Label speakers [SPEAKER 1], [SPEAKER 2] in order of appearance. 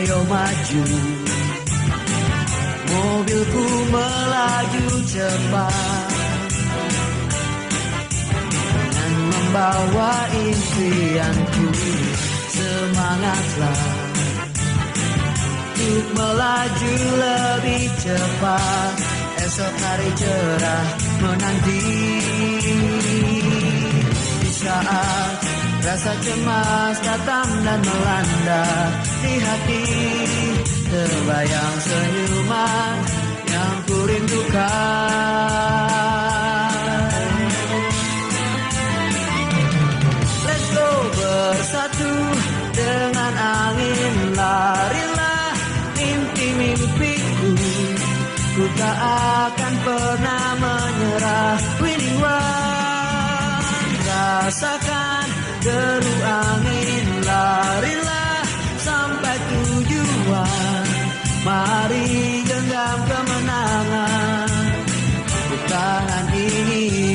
[SPEAKER 1] Ayo maju. Mobilku melaju cepat. Dan membawa impianku Semangatlah. Untuk melaju lebih cepat Esok hari cerah menanti. Di saat rasa cemas datang dan melanda Hati. Terbayang senyuman yang ku rindukan. Let's go bersatu dengan angin larilah mimpi-mimpiku. Ku tak akan pernah menyerah. Winning one. Rasakan Mari genggam kemenangan. Bukan ini.